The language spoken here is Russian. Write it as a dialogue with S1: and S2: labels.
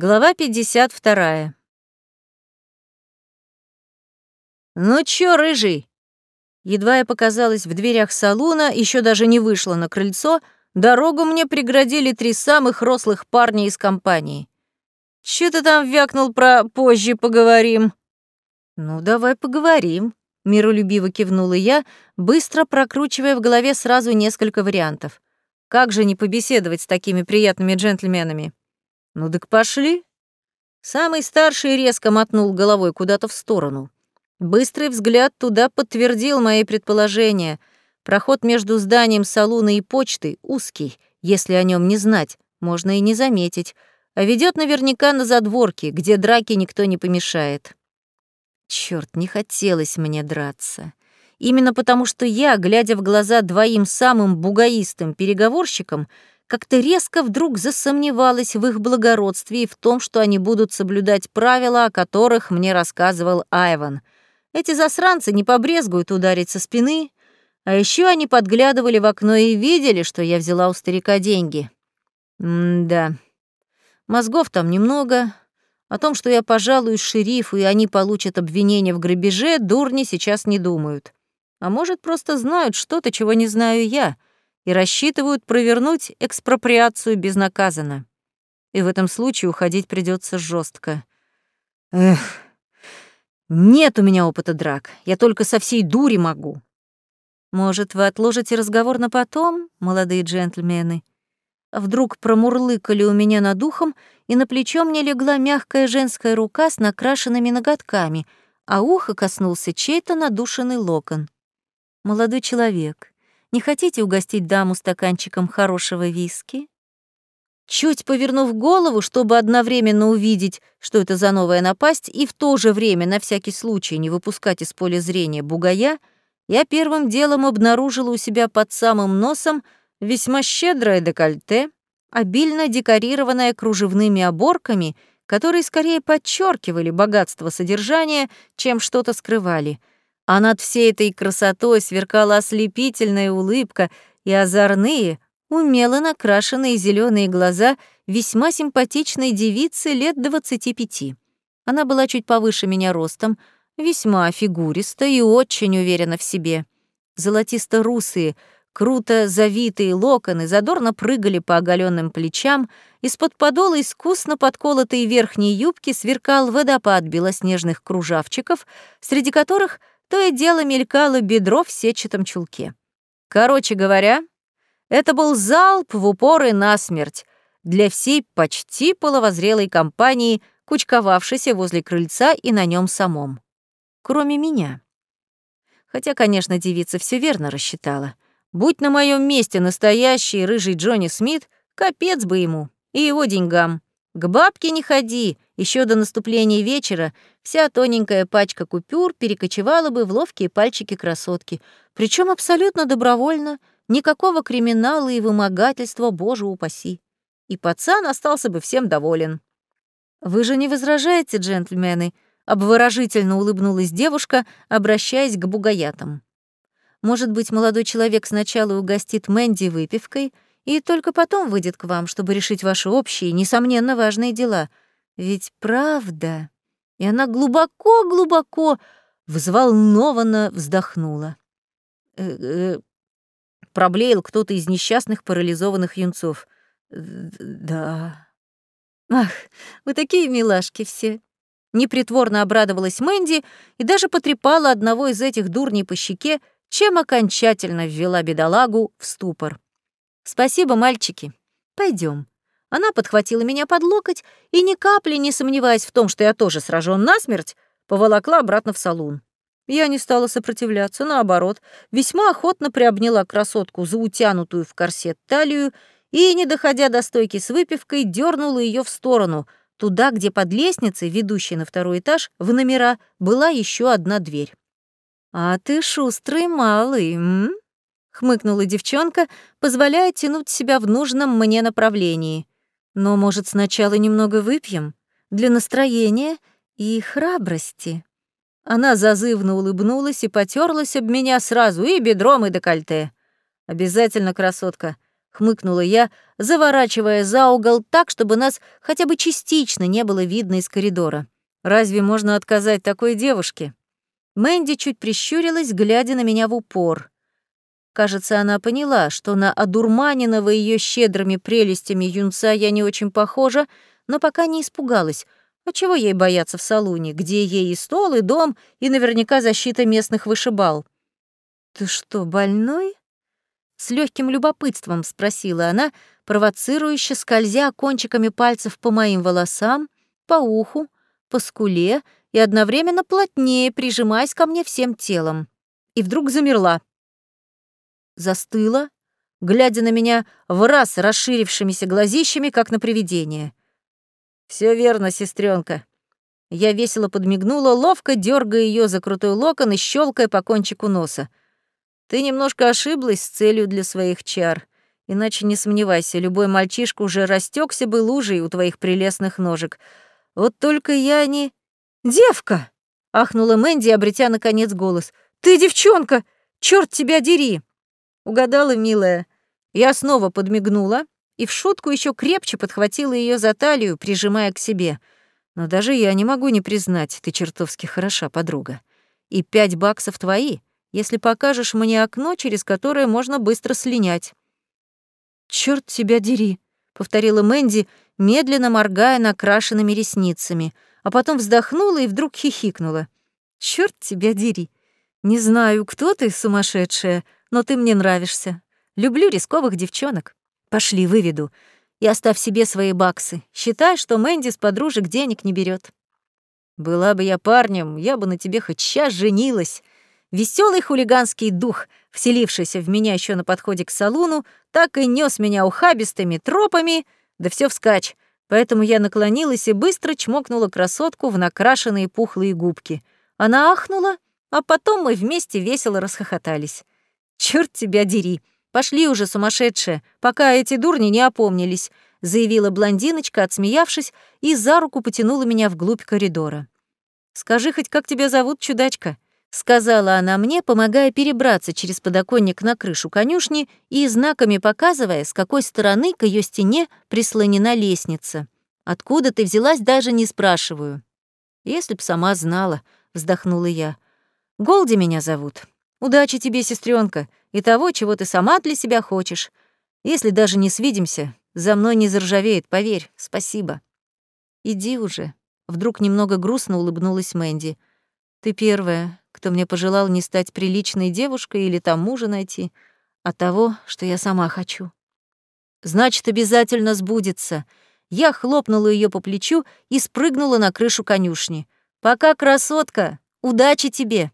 S1: Глава 52. «Ну чё, рыжий?» Едва я показалась в дверях салуна, еще даже не вышла на крыльцо, дорогу мне преградили три самых рослых парня из компании. «Чё ты там вякнул про «позже поговорим»?» «Ну, давай поговорим», — миролюбиво кивнула я, быстро прокручивая в голове сразу несколько вариантов. «Как же не побеседовать с такими приятными джентльменами?» «Ну так пошли». Самый старший резко мотнул головой куда-то в сторону. Быстрый взгляд туда подтвердил мои предположения. Проход между зданием салуна и почты узкий, если о нем не знать, можно и не заметить, а ведет наверняка на задворки, где драки никто не помешает. Черт, не хотелось мне драться. Именно потому, что я, глядя в глаза двоим самым бугаистым переговорщикам, как-то резко вдруг засомневалась в их благородстве и в том, что они будут соблюдать правила, о которых мне рассказывал Айван. Эти засранцы не побрезгуют ударить со спины, а еще они подглядывали в окно и видели, что я взяла у старика деньги. М-да. Мозгов там немного. О том, что я пожалуюсь шерифу, и они получат обвинение в грабеже, дурни сейчас не думают. А может, просто знают что-то, чего не знаю я — и рассчитывают провернуть экспроприацию безнаказанно. И в этом случае уходить придется жестко. Эх, нет у меня опыта драк, я только со всей дури могу. Может, вы отложите разговор на потом, молодые джентльмены? Вдруг промурлыкали у меня над ухом, и на плечо мне легла мягкая женская рука с накрашенными ноготками, а ухо коснулся чей-то надушенный локон. Молодой человек, не хотите угостить даму стаканчиком хорошего виски? Чуть повернув голову, чтобы одновременно увидеть, что это за новая напасть, и в то же время на всякий случай не выпускать из поля зрения бугая, я первым делом обнаружила у себя под самым носом весьма щедрое декольте, обильно декорированное кружевными оборками, которые скорее подчеркивали богатство содержания, чем что-то скрывали — а над всей этой красотой сверкала ослепительная улыбка и озорные, умело накрашенные зеленые глаза весьма симпатичной девицы лет двадцати пяти. Она была чуть повыше меня ростом, весьма фигуриста и очень уверена в себе. Золотисто-русые, круто завитые локоны задорно прыгали по оголенным плечам, из-под подола искусно подколотой верхней юбки сверкал водопад белоснежных кружавчиков, среди которых — то и дело мелькало бедро в сетчатом чулке. Короче говоря, это был залп в упор и насмерть для всей почти половозрелой компании, кучковавшейся возле крыльца и на нем самом. Кроме меня. Хотя, конечно, девица все верно рассчитала. Будь на моем месте настоящий рыжий Джонни Смит, капец бы ему и его деньгам. К бабке не ходи, еще до наступления вечера вся тоненькая пачка купюр перекочевала бы в ловкие пальчики красотки, причем абсолютно добровольно, никакого криминала и вымогательства, боже упаси. И пацан остался бы всем доволен. «Вы же не возражаете, джентльмены?» — обворожительно улыбнулась девушка, обращаясь к бугаятам. «Может быть, молодой человек сначала угостит Мэнди выпивкой и только потом выйдет к вам, чтобы решить ваши общие, несомненно, важные дела — ведь правда. И она глубоко-глубоко взволнованно вздохнула. Э -э проблеял кто-то из несчастных парализованных юнцов. Да. Ах, вы такие милашки все. Непритворно обрадовалась Мэнди и даже потрепала одного из этих дурней по щеке, чем окончательно ввела бедолагу в ступор. «Спасибо, мальчики. Пойдем. Она подхватила меня под локоть и, ни капли не сомневаясь в том, что я тоже сражен насмерть, поволокла обратно в салон. Я не стала сопротивляться, наоборот, весьма охотно приобняла красотку за утянутую в корсет талию и, не доходя до стойки с выпивкой, дернула ее в сторону, туда, где под лестницей, ведущей на второй этаж, в номера, была еще одна дверь. «А ты шустрый малый, м?» — хмыкнула девчонка, позволяя тянуть себя в нужном мне направлении. Но, может, сначала немного выпьем? Для настроения и храбрости. Она зазывно улыбнулась и потерлась об меня сразу и бедром, и декольте. Обязательно, красотка. — хмыкнула я, заворачивая за угол так, чтобы нас хотя бы частично не было видно из коридора. «Разве можно отказать такой девушке?» Мэнди чуть прищурилась, глядя на меня в упор. Кажется, она поняла, что на одурманенного ее щедрыми прелестями юнца я не очень похожа, но пока не испугалась. А чего ей бояться в салуне, где ей и стол, и дом, и наверняка защита местных вышибал? «Ты что, больной?» С легким любопытством спросила она, провоцирующе скользя кончиками пальцев по моим волосам, по уху, по скуле и одновременно плотнее прижимаясь ко мне всем телом. И вдруг замерла. Застыла, глядя на меня в раз расширившимися глазищами, как на привидение. Все верно, сестренка. Я весело подмигнула, ловко дергая ее за крутой локон и щелкая по кончику носа. Ты немножко ошиблась с целью для своих чар. Иначе не сомневайся, любой мальчишка уже растекся бы лужей у твоих прелестных ножек. Вот только я не... «Девка!» — ахнула Мэнди, обретя, наконец, голос. «Ты девчонка! Черт тебя дери!» Угадала, милая. Я снова подмигнула и в шутку еще крепче подхватила ее за талию, прижимая к себе. Но даже я не могу не признать, ты чертовски хороша, подруга. И пять баксов твои, если покажешь мне окно, через которое можно быстро слинять. Черт тебя дери, повторила Мэнди, медленно моргая накрашенными ресницами, а потом вздохнула и вдруг хихикнула. Черт тебя дери. Не знаю, кто ты, сумасшедшая, но ты мне нравишься. Люблю рисковых девчонок. Пошли, выведу. И оставь себе свои баксы. Считай, что Мэнди с подружек денег не берет. Была бы я парнем, я бы на тебе хоть сейчас женилась. Веселый хулиганский дух, вселившийся в меня еще на подходе к салуну, так и нес меня ухабистыми тропами, да все вскачь. Поэтому я наклонилась и быстро чмокнула красотку в накрашенные пухлые губки. Она ахнула, а потом мы вместе весело расхохотались. Черт тебя дери! Пошли уже, сумасшедшая, пока эти дурни не опомнились», заявила блондиночка, отсмеявшись, и за руку потянула меня вглубь коридора. «Скажи хоть, как тебя зовут, чудачка?» сказала она мне, помогая перебраться через подоконник на крышу конюшни и знаками показывая, с какой стороны к ее стене прислонена лестница. Откуда ты взялась, даже не спрашиваю. Если б сама знала, вздохнула я. Голди меня зовут. Удачи тебе, сестренка, и того, чего ты сама для себя хочешь. Если даже не свидимся, за мной не заржавеет, поверь, спасибо. Иди уже. Вдруг немного грустно улыбнулась Мэнди. Ты первая, кто мне пожелал не стать приличной девушкой или там мужа найти, а того, что я сама хочу. Значит, обязательно сбудется. Я хлопнула ее по плечу и спрыгнула на крышу конюшни. Пока, красотка, удачи тебе.